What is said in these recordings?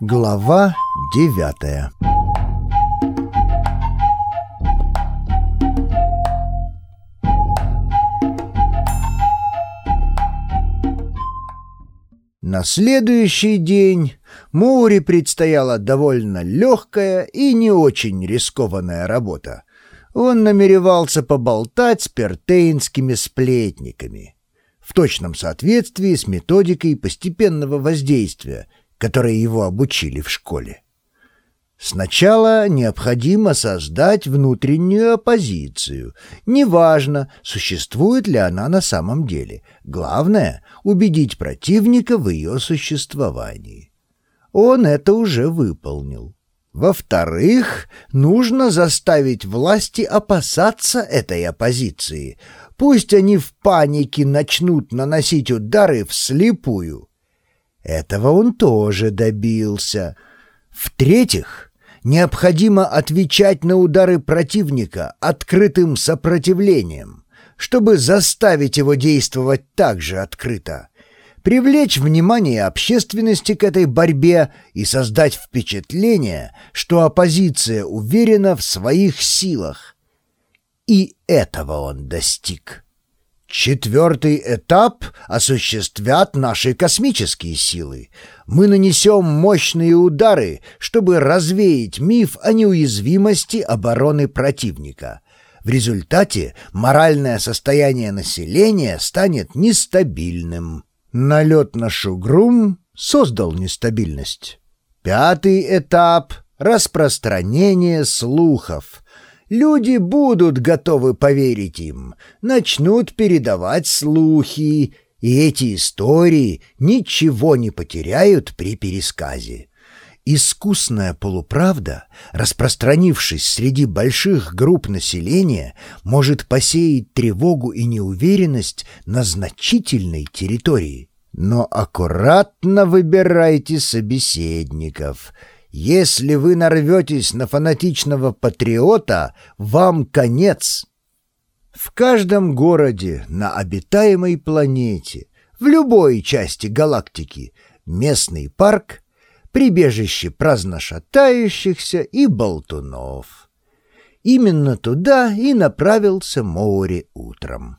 Глава девятая На следующий день Моури предстояла довольно легкая и не очень рискованная работа. Он намеревался поболтать с пертейнскими сплетниками в точном соответствии с методикой постепенного воздействия, которой его обучили в школе. Сначала необходимо создать внутреннюю оппозицию. Неважно, существует ли она на самом деле. Главное — убедить противника в ее существовании. Он это уже выполнил. Во-вторых, нужно заставить власти опасаться этой оппозиции. Пусть они в панике начнут наносить удары вслепую. Этого он тоже добился. В-третьих, необходимо отвечать на удары противника открытым сопротивлением, чтобы заставить его действовать так же открыто, привлечь внимание общественности к этой борьбе и создать впечатление, что оппозиция уверена в своих силах. И этого он достиг. Четвертый этап осуществят наши космические силы. Мы нанесем мощные удары, чтобы развеять миф о неуязвимости обороны противника. В результате моральное состояние населения станет нестабильным. Налет на Шугрум создал нестабильность. Пятый этап — распространение слухов — Люди будут готовы поверить им, начнут передавать слухи, и эти истории ничего не потеряют при пересказе. Искусная полуправда, распространившись среди больших групп населения, может посеять тревогу и неуверенность на значительной территории. Но аккуратно выбирайте собеседников — если вы нарветесь на фанатичного патриота, вам конец. В каждом городе на обитаемой планете, в любой части галактики, местный парк, прибежище праздношатающихся и болтунов. Именно туда и направился Моури утром.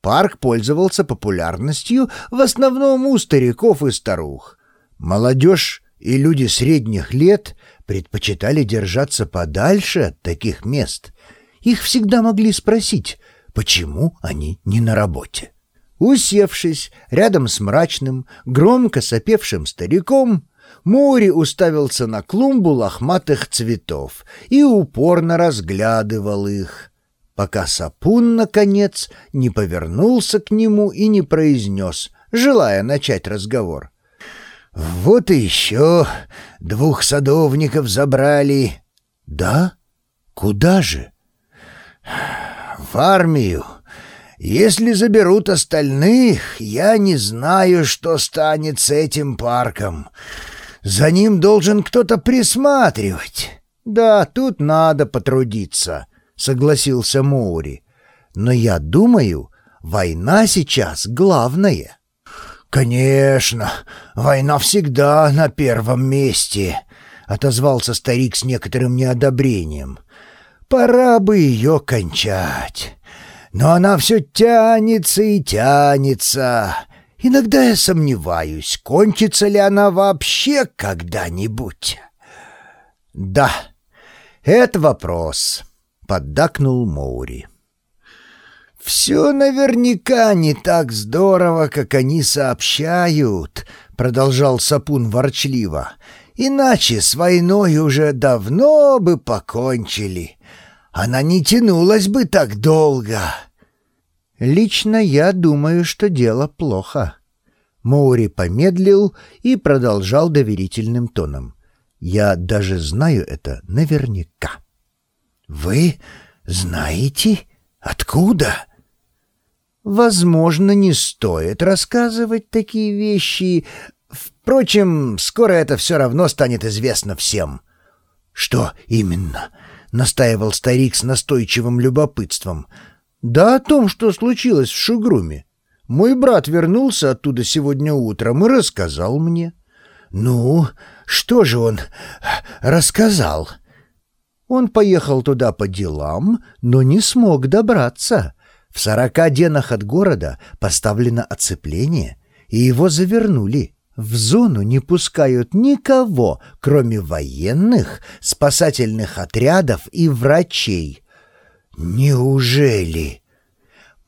Парк пользовался популярностью в основном у стариков и старух. Молодежь и люди средних лет предпочитали держаться подальше от таких мест. Их всегда могли спросить, почему они не на работе. Усевшись рядом с мрачным, громко сопевшим стариком, Мори уставился на клумбу лохматых цветов и упорно разглядывал их, пока Сапун, наконец, не повернулся к нему и не произнес, желая начать разговор. «Вот и еще двух садовников забрали». «Да? Куда же?» «В армию. Если заберут остальных, я не знаю, что станет с этим парком. За ним должен кто-то присматривать». «Да, тут надо потрудиться», — согласился Моури. «Но я думаю, война сейчас главное». «Конечно, война всегда на первом месте», — отозвался старик с некоторым неодобрением. «Пора бы ее кончать. Но она все тянется и тянется. Иногда я сомневаюсь, кончится ли она вообще когда-нибудь». «Да, это вопрос», — поддакнул Моури. «Все наверняка не так здорово, как они сообщают», — продолжал Сапун ворчливо. «Иначе с войной уже давно бы покончили. Она не тянулась бы так долго». «Лично я думаю, что дело плохо». Моури помедлил и продолжал доверительным тоном. «Я даже знаю это наверняка». «Вы знаете? Откуда?» Возможно, не стоит рассказывать такие вещи. Впрочем, скоро это все равно станет известно всем. — Что именно? — настаивал старик с настойчивым любопытством. — Да о том, что случилось в Шугруме. Мой брат вернулся оттуда сегодня утром и рассказал мне. — Ну, что же он рассказал?» Он поехал туда по делам, но не смог добраться. В сорока денах от города поставлено оцепление, и его завернули. В зону не пускают никого, кроме военных, спасательных отрядов и врачей. Неужели?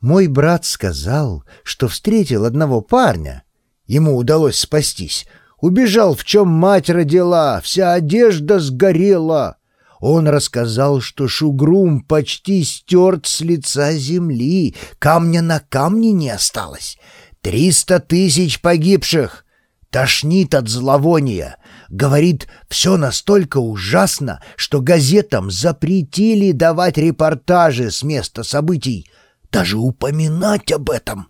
Мой брат сказал, что встретил одного парня. Ему удалось спастись. Убежал, в чем мать родила, вся одежда сгорела. Он рассказал, что Шугрум почти стерт с лица земли, камня на камне не осталось. Триста тысяч погибших. Тошнит от зловония. Говорит, все настолько ужасно, что газетам запретили давать репортажи с места событий. Даже упоминать об этом.